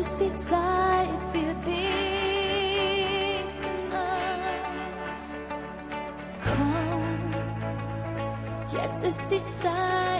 ist die Zeit, wir beten. Komm, jetzt ist die Zeit,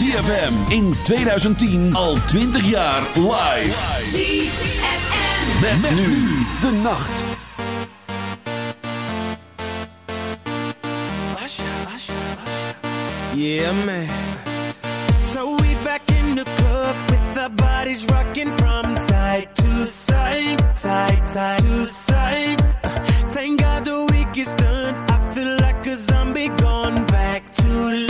ZFM in 2010 al 20 jaar live. ZFM. Met, nu de nacht. Yeah, man. So we back in the club with our bodies rocking from side to side, side, side to side. Uh, thank God the week is done. I feel like a zombie gone back to life,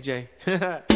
DJ.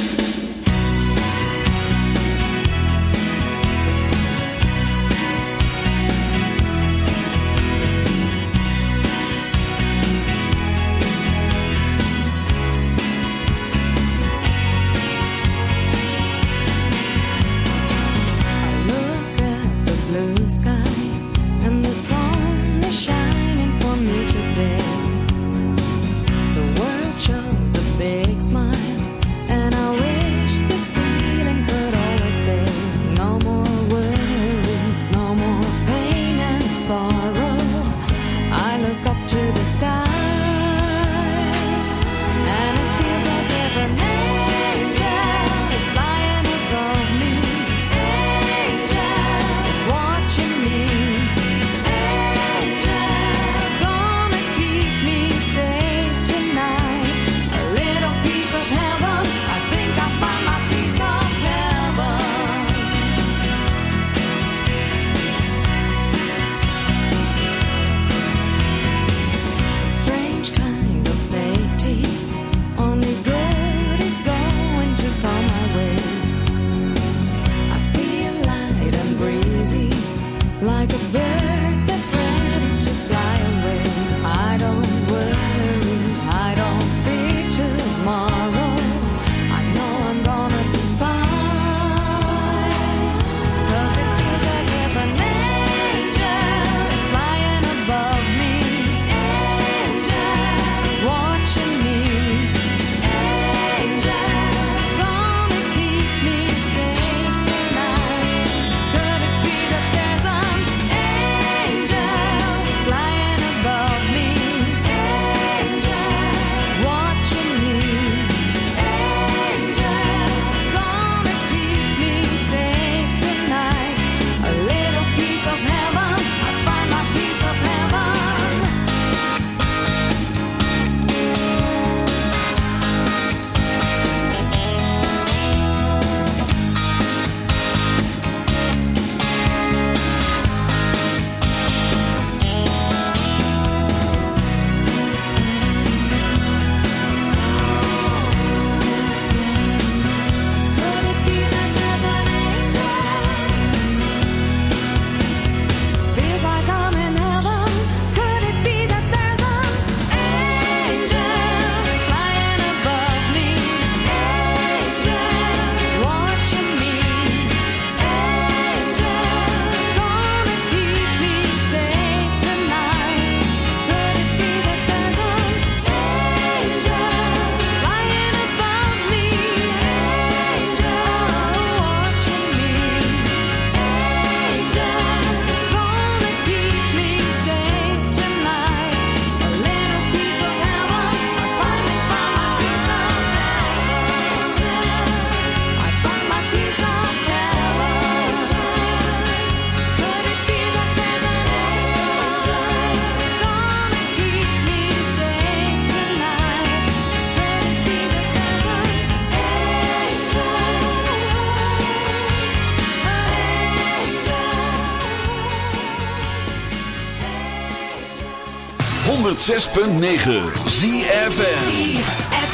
106.9 ZFN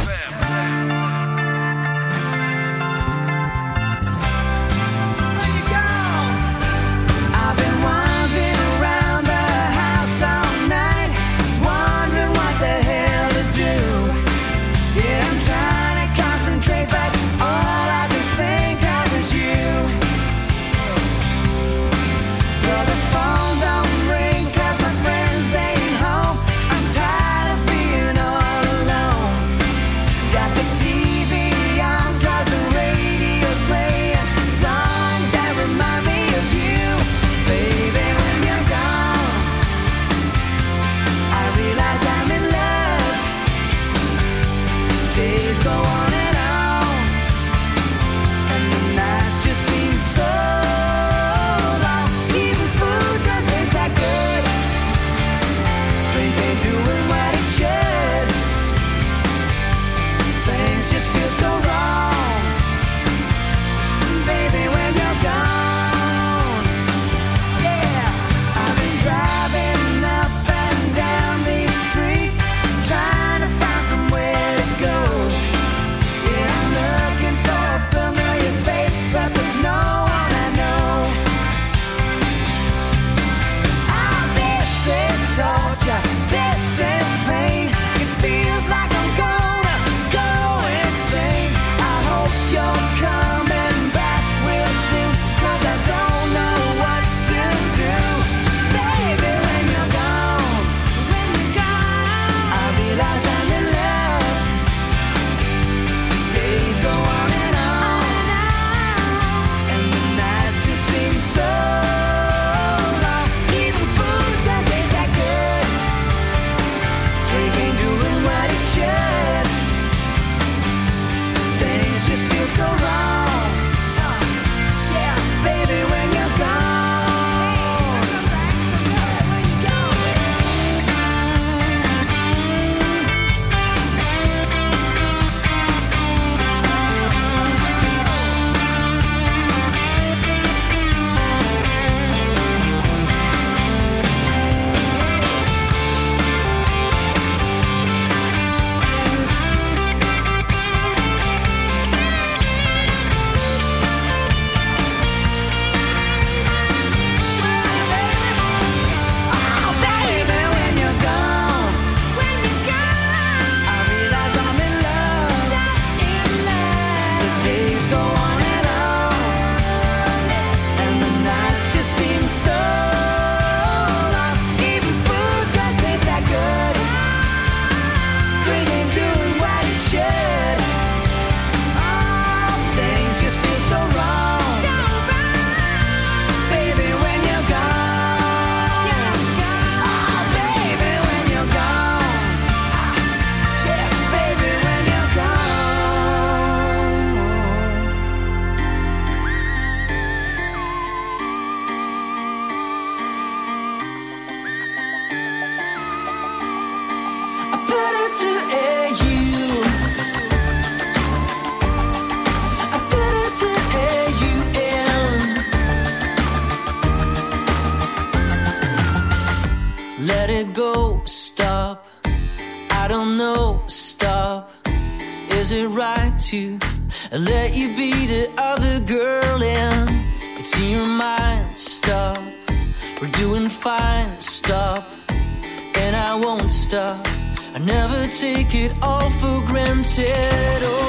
take it all for granted. Oh.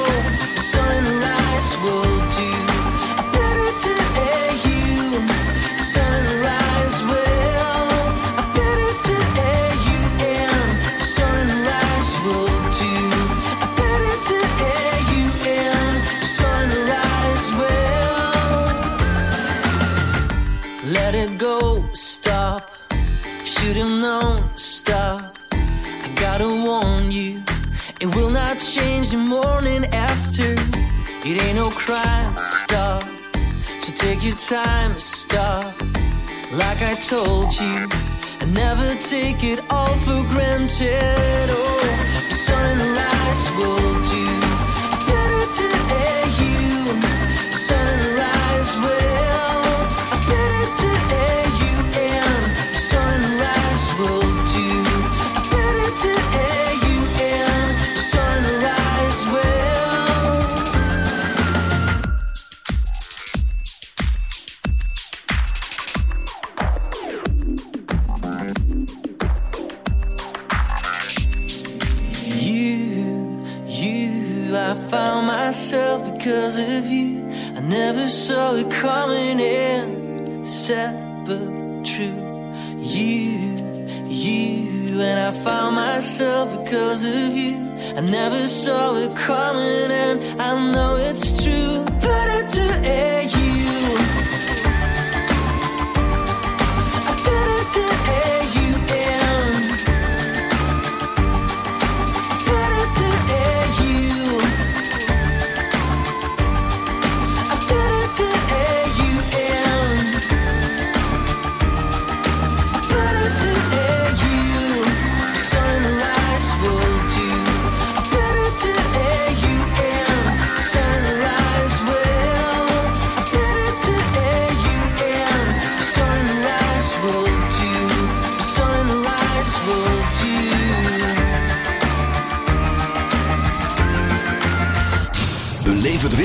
cry, stop. So take your time, stop. Like I told you, and never take it all for granted. Oh, sunrise will do. myself because of you. I never saw it coming in, sad but true. You, you, and I found myself because of you. I never saw it coming, and I know it's true. But I do, it.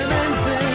dancing.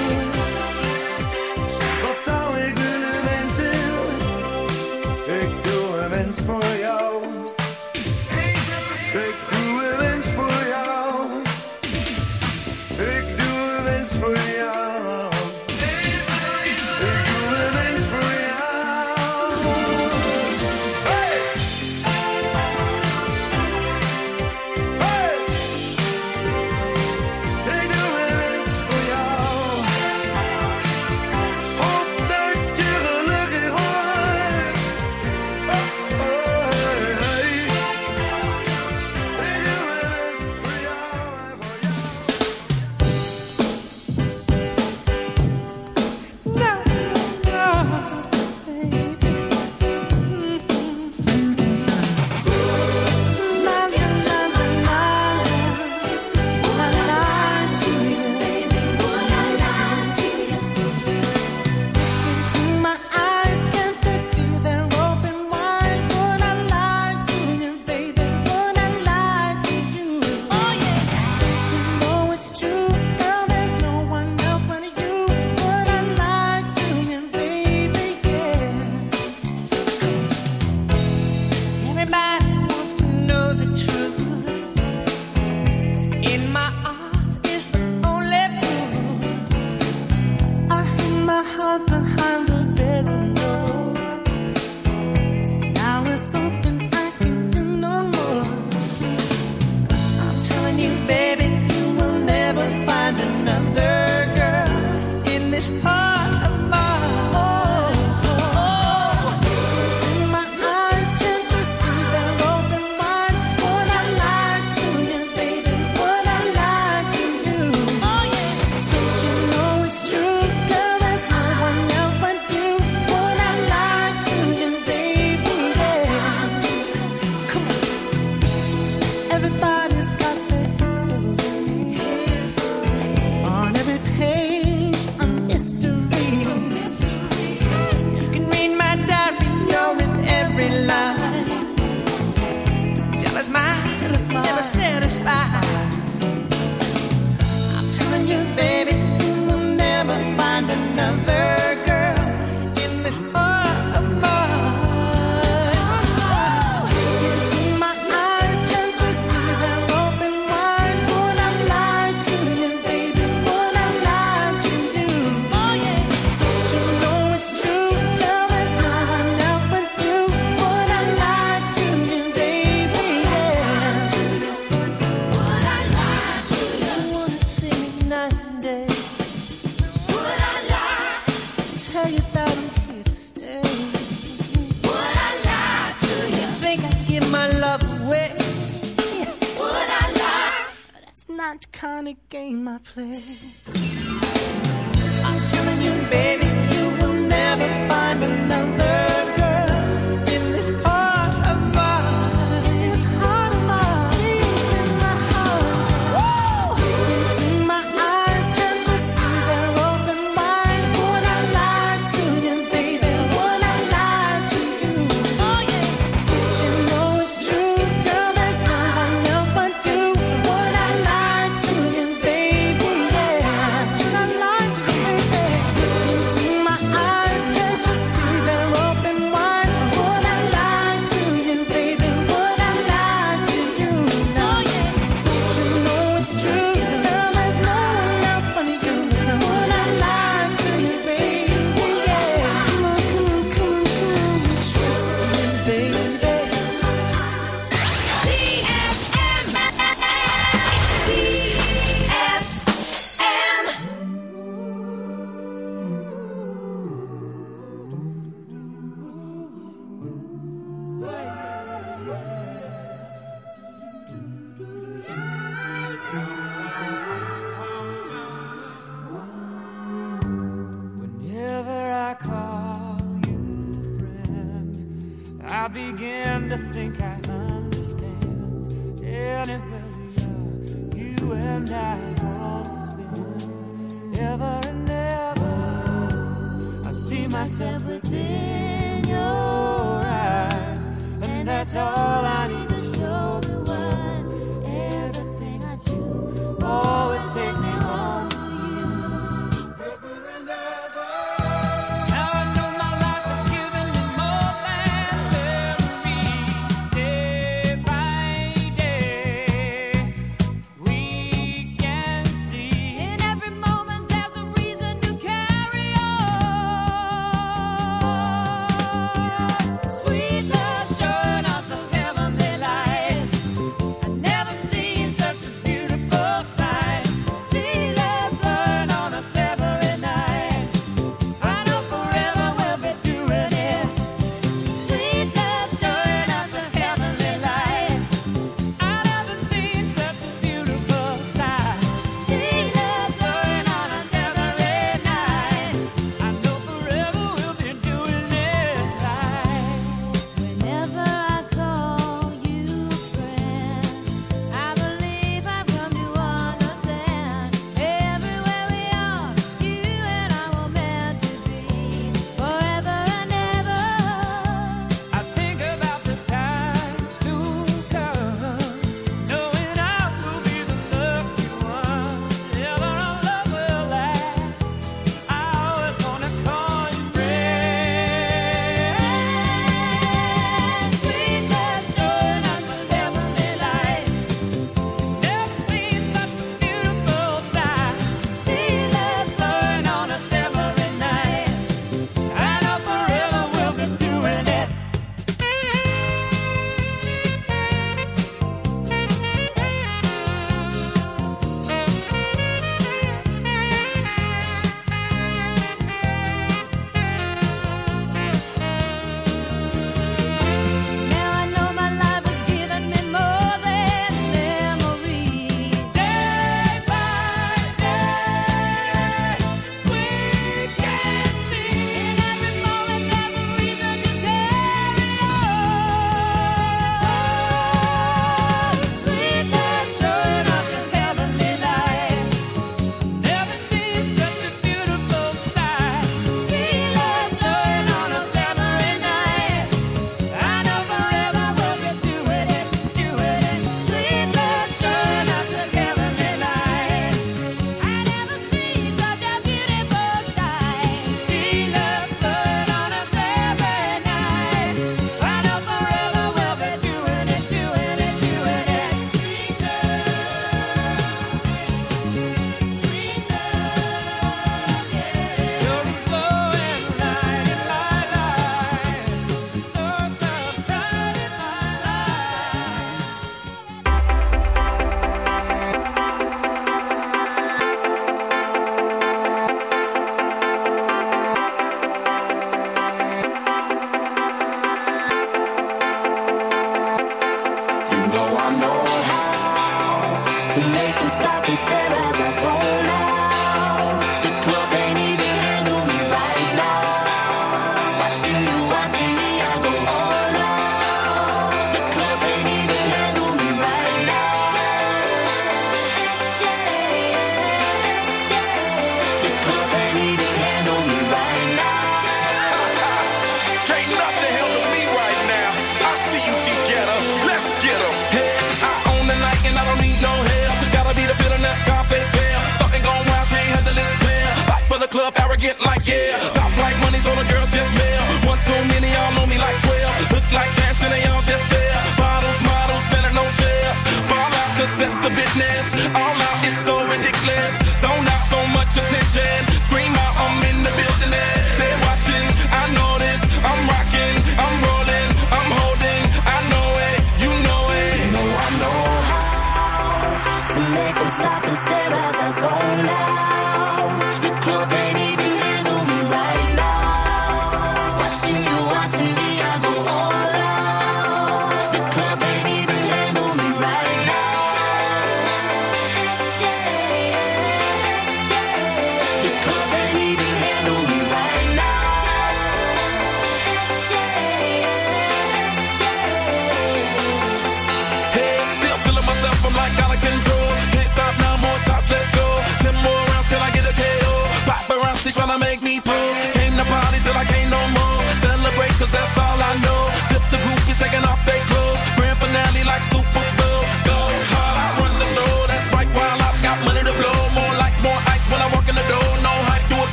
Club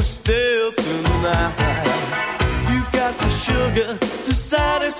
was still the night. You got the sugar to satisfy.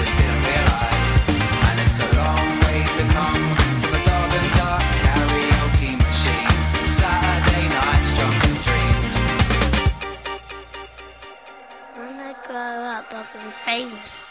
talk with famous.